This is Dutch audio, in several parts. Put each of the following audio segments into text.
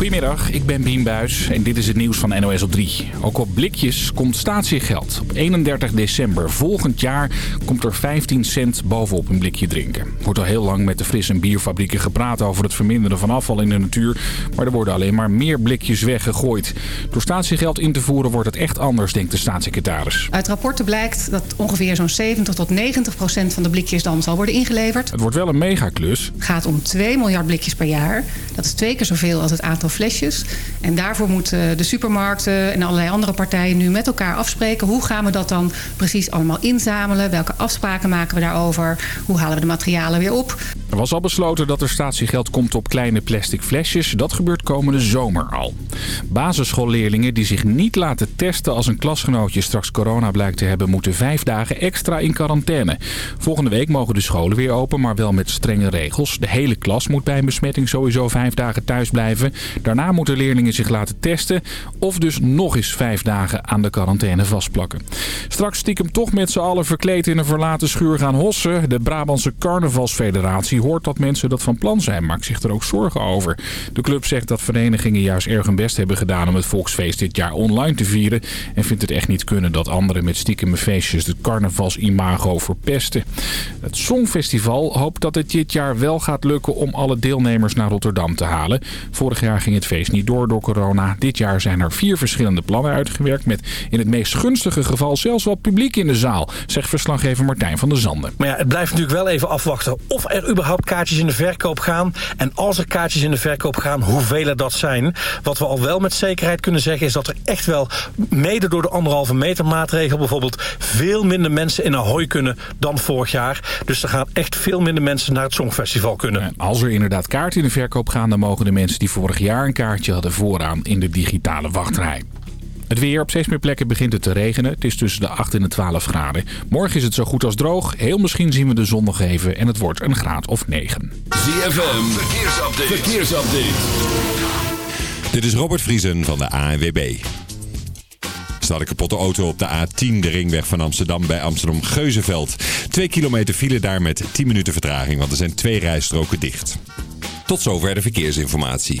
Goedemiddag, ik ben Bien Buis en dit is het nieuws van NOS op 3. Ook op blikjes komt statiegeld. Op 31 december volgend jaar komt er 15 cent bovenop een blikje drinken. Er wordt al heel lang met de fris- en bierfabrieken gepraat over het verminderen van afval in de natuur. Maar er worden alleen maar meer blikjes weggegooid. Door statiegeld in te voeren wordt het echt anders, denkt de staatssecretaris. Uit rapporten blijkt dat ongeveer zo'n 70 tot 90 procent van de blikjes dan zal worden ingeleverd. Het wordt wel een megaklus. Het gaat om 2 miljard blikjes per jaar. Dat is twee keer zoveel als het aantal flesjes. En daarvoor moeten de supermarkten en allerlei andere partijen nu met elkaar afspreken. Hoe gaan we dat dan precies allemaal inzamelen? Welke afspraken maken we daarover? Hoe halen we de materialen weer op? Er was al besloten dat er statiegeld komt op kleine plastic flesjes. Dat gebeurt komende zomer al. Basisschoolleerlingen die zich niet laten testen als een klasgenootje straks corona blijkt te hebben... moeten vijf dagen extra in quarantaine. Volgende week mogen de scholen weer open, maar wel met strenge regels. De hele klas moet bij een besmetting sowieso vijf dagen thuis blijven. Daarna moeten leerlingen zich laten testen of dus nog eens vijf dagen aan de quarantaine vastplakken. Straks stiekem toch met z'n allen verkleed in een verlaten schuur gaan hossen. De Brabantse Carnavalsfederatie hoort dat mensen dat van plan zijn, maakt zich er ook zorgen over. De club zegt dat verenigingen juist erg hun best hebben gedaan om het volksfeest dit jaar online te vieren. En vindt het echt niet kunnen dat anderen met stiekeme feestjes het carnavalsimago verpesten. Het Songfestival hoopt dat het dit jaar wel gaat lukken om alle deelnemers naar Rotterdam te halen. Vorig jaar ging het feest niet door door corona. Dit jaar zijn er vier verschillende plannen uitgewerkt met in het meest gunstige geval zelfs wel publiek in de zaal, zegt verslaggever Martijn van der Zanden. Maar ja, het blijft natuurlijk wel even afwachten of er überhaupt kaartjes in de verkoop gaan. En als er kaartjes in de verkoop gaan, hoeveel er dat zijn. Wat we al wel met zekerheid kunnen zeggen is dat er echt wel, mede door de anderhalve meter maatregel bijvoorbeeld, veel minder mensen in Ahoy kunnen dan vorig jaar. Dus er gaan echt veel minder mensen naar het Songfestival kunnen. En als er inderdaad kaarten in de verkoop gaan, dan mogen de mensen die vorig jaar een kaartje hadden vooraan in de digitale wachtrij. Het weer. Op steeds meer plekken begint het te regenen. Het is tussen de 8 en de 12 graden. Morgen is het zo goed als droog. Heel misschien zien we de zon nog even en het wordt een graad of 9. ZFM. Verkeersupdate. Verkeersupdate. Dit is Robert Vriesen van de ANWB. Staat een kapotte auto op de A10, de ringweg van Amsterdam bij Amsterdam-Geuzenveld. Twee kilometer file daar met 10 minuten vertraging, want er zijn twee rijstroken dicht. Tot zover de verkeersinformatie.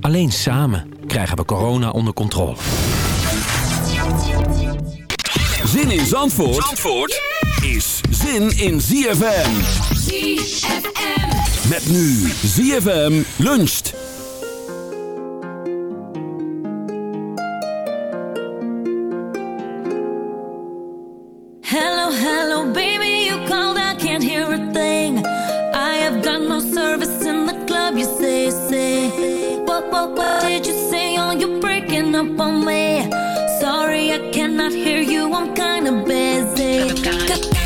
Alleen samen krijgen we corona onder controle. Zin in Zandvoort, Zandvoort is zin in ZFM. ZFM. Met nu ZFM luncht. sorry i can't hear you. I'm kind of busy.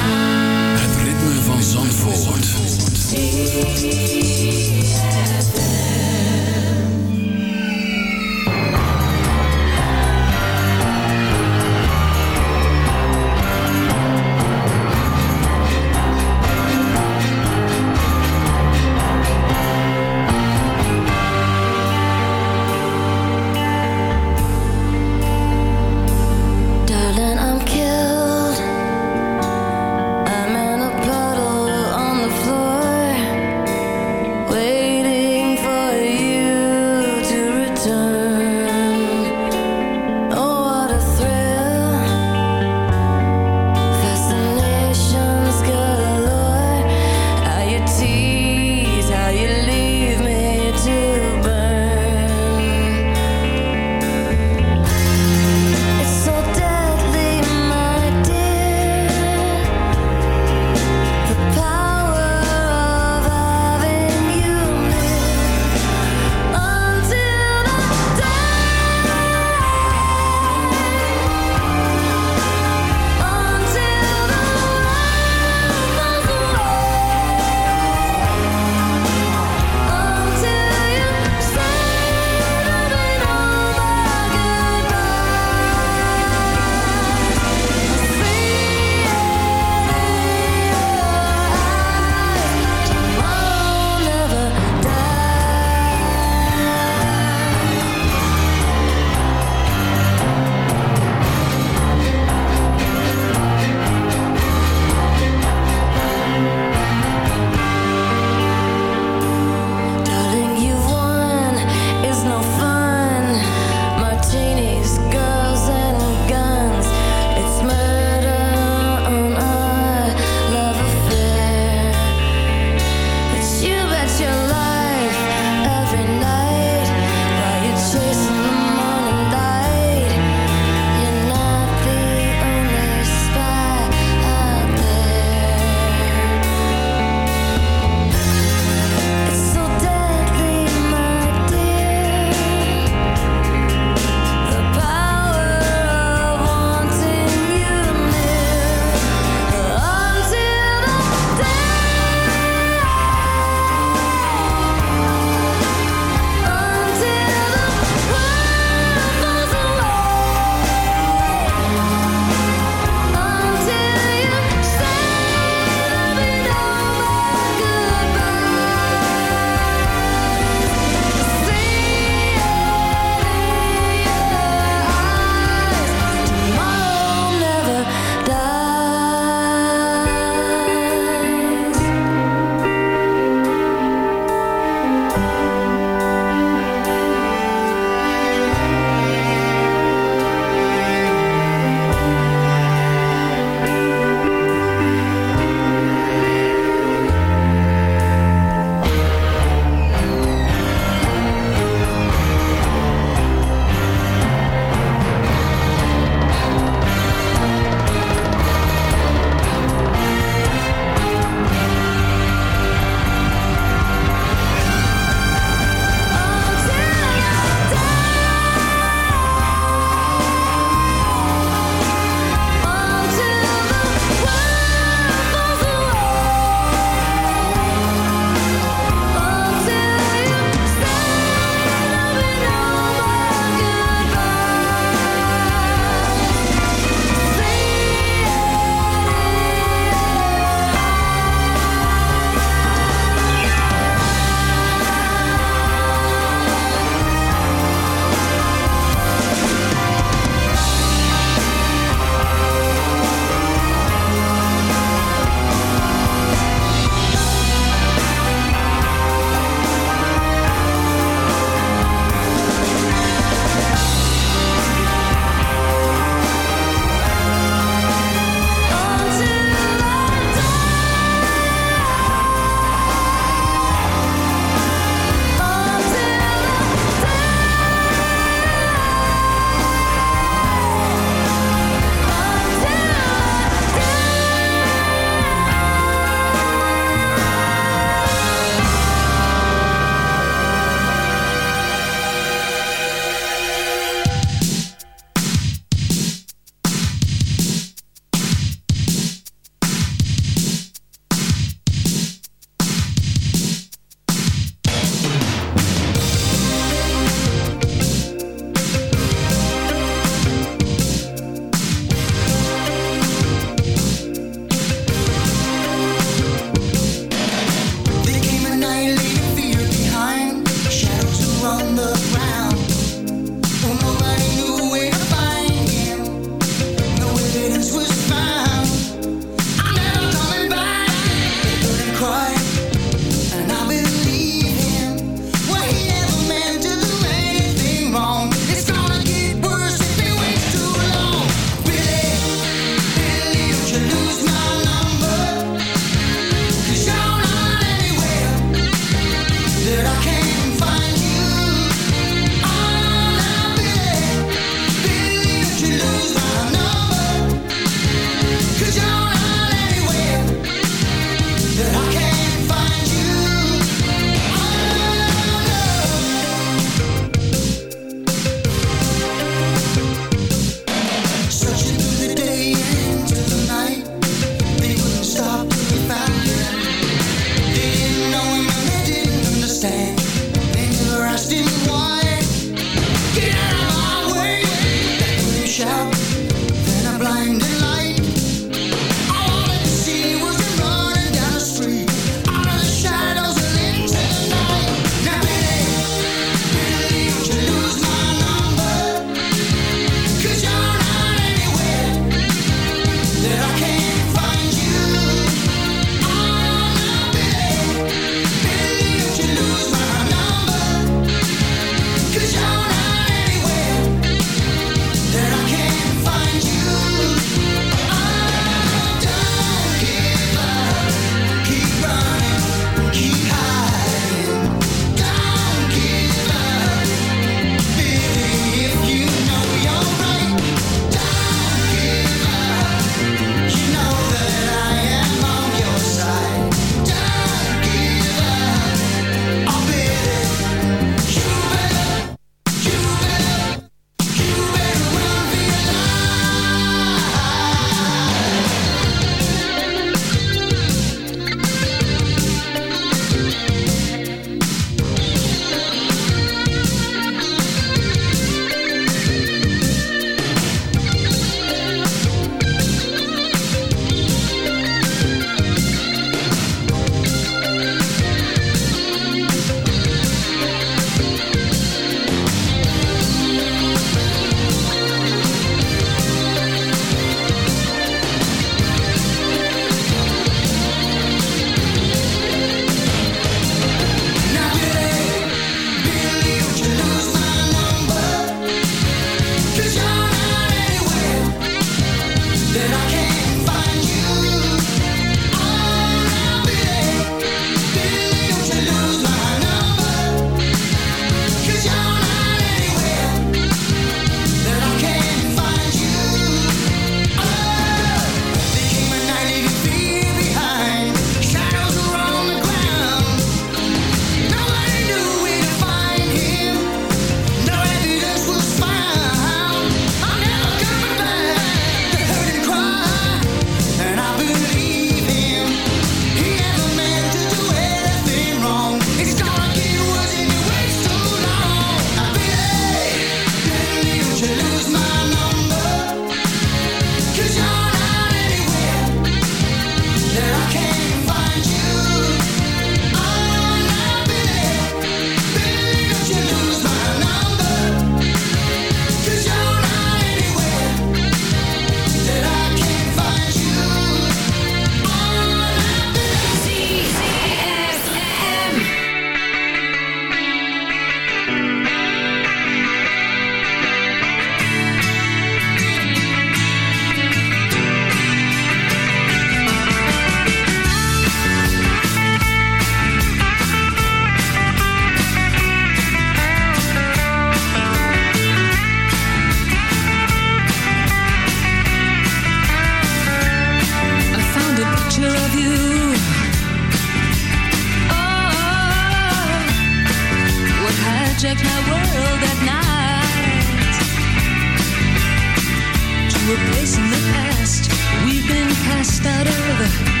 Place in the past we've been cast out of.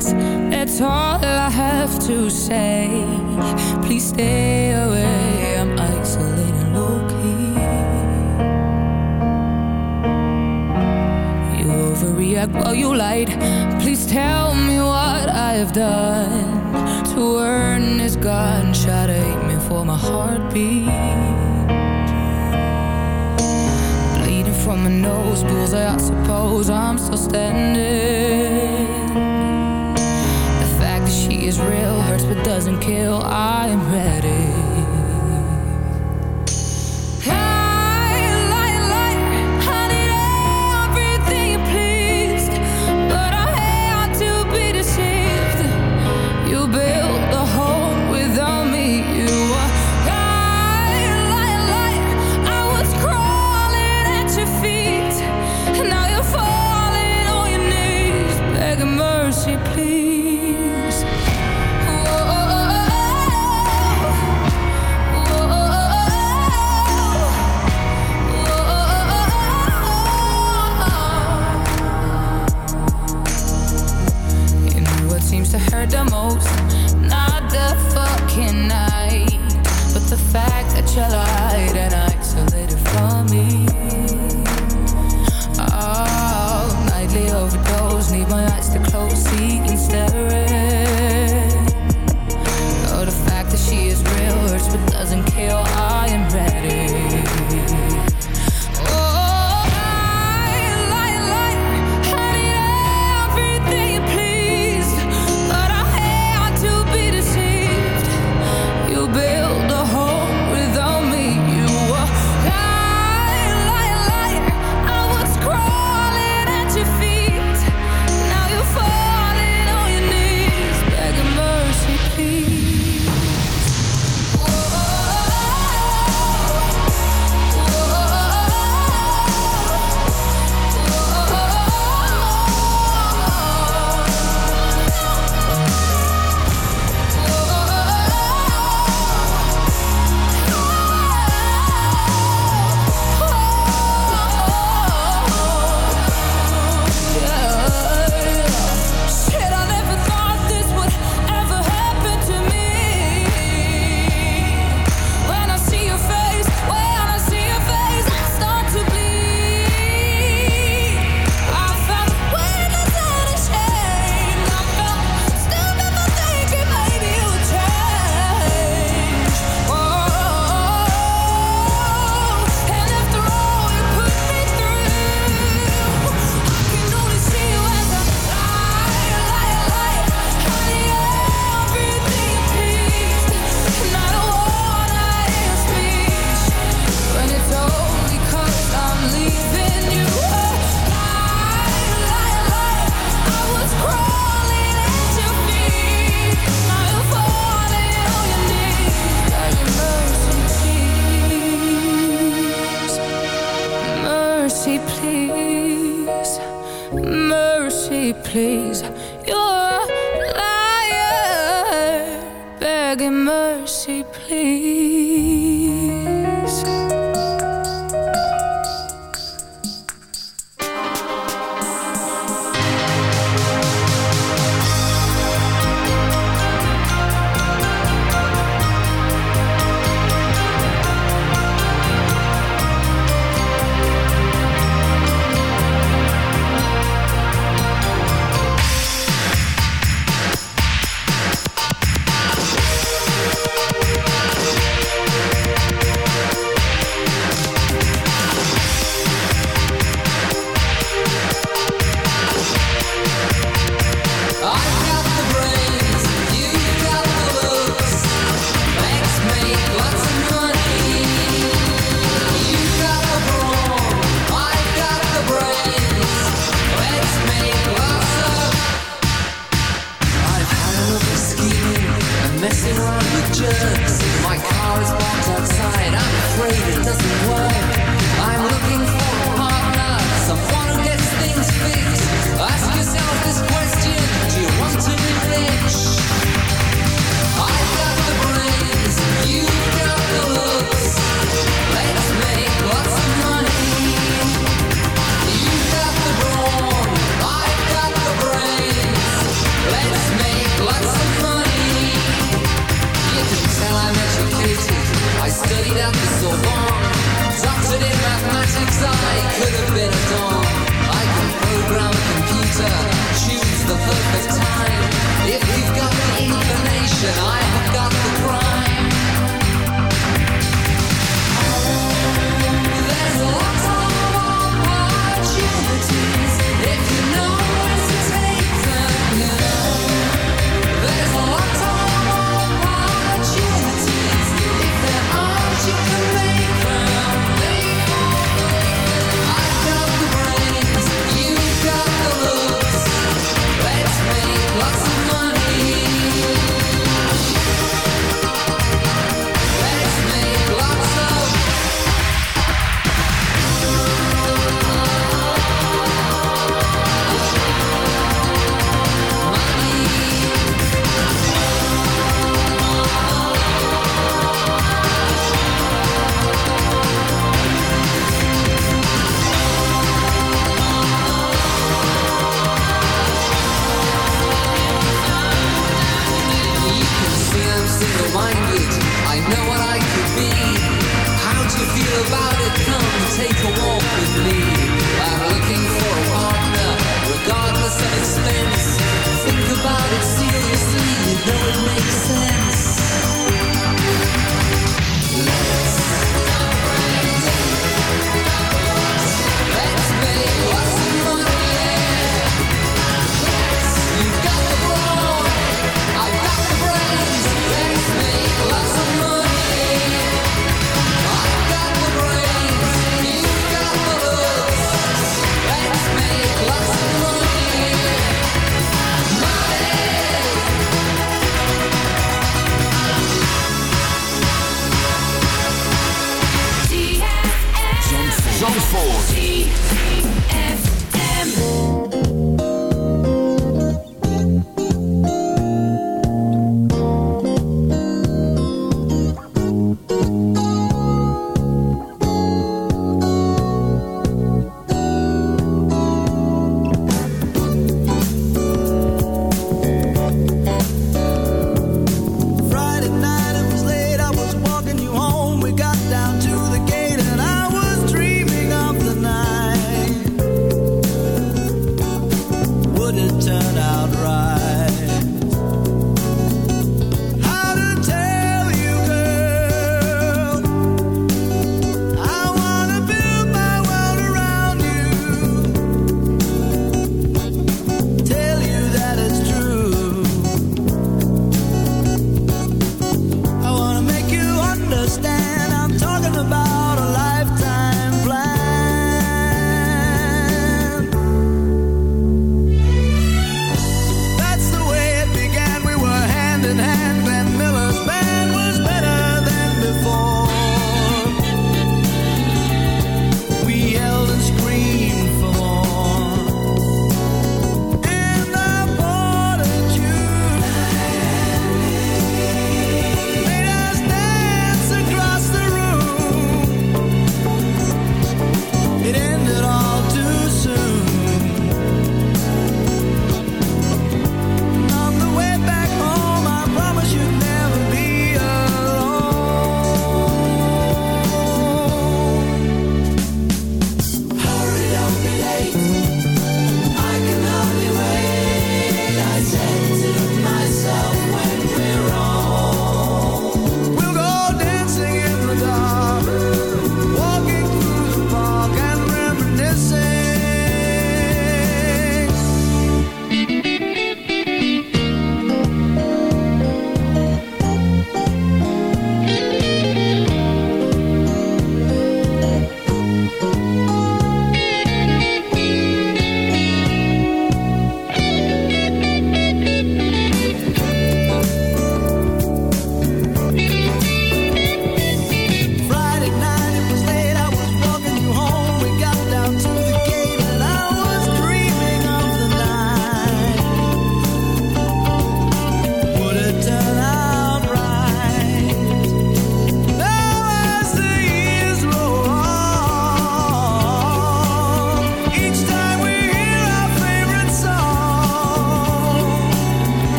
place.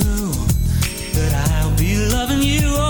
That I'll be loving you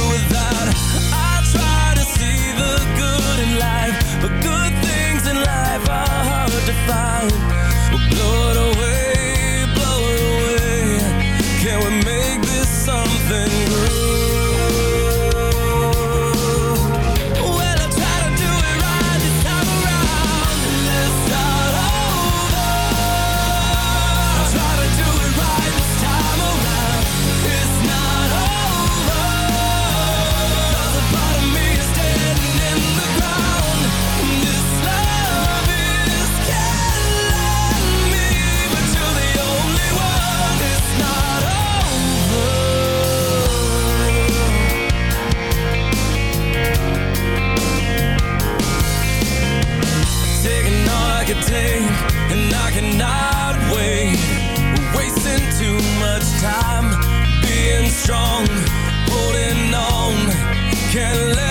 can't let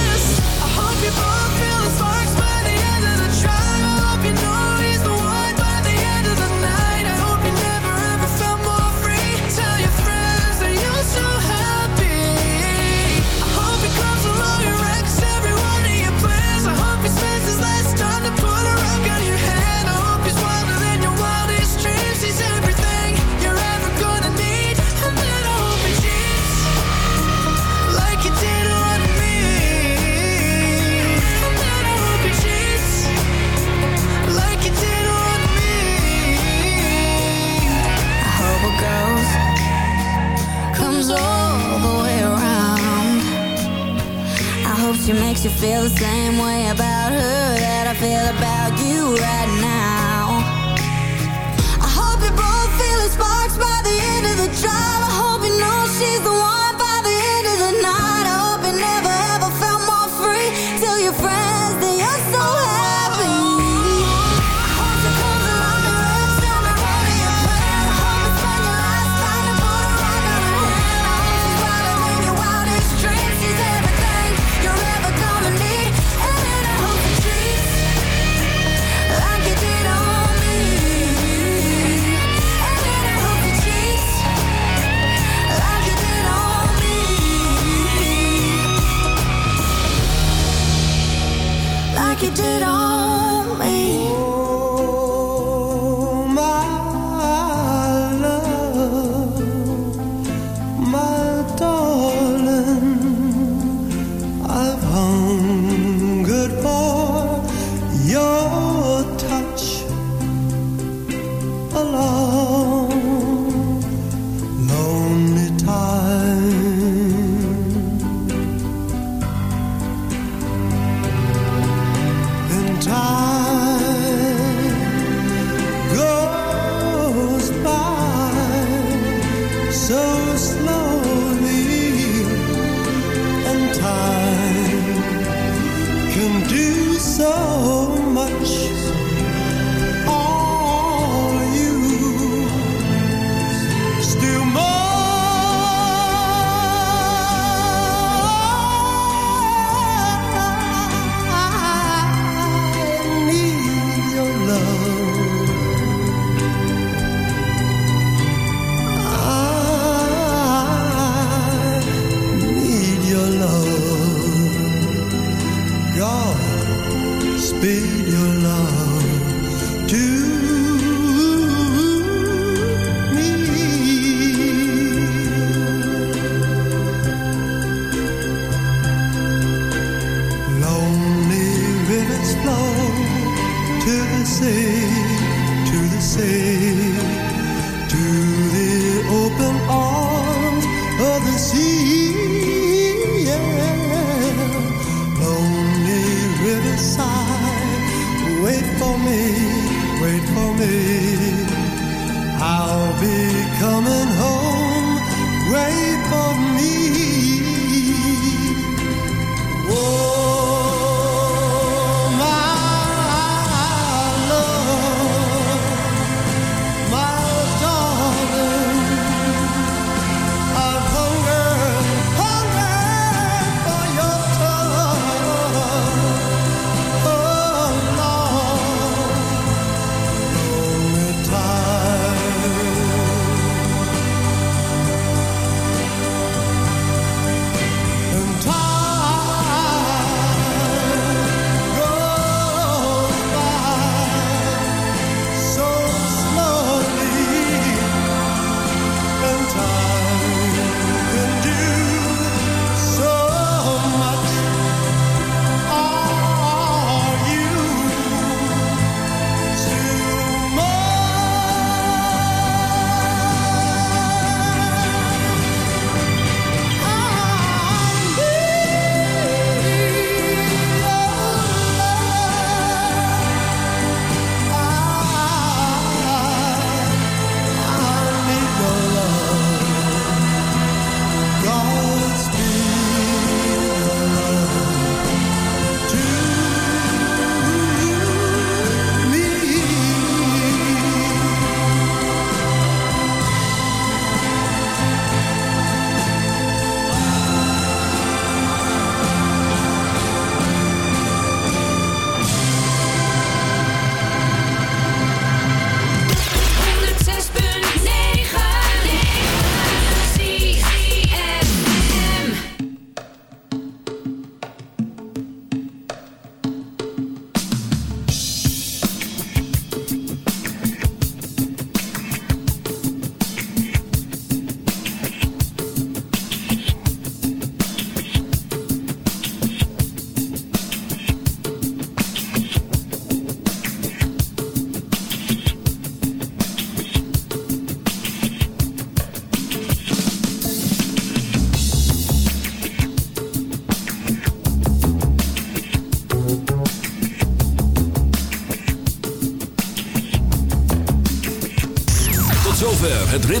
feel the same.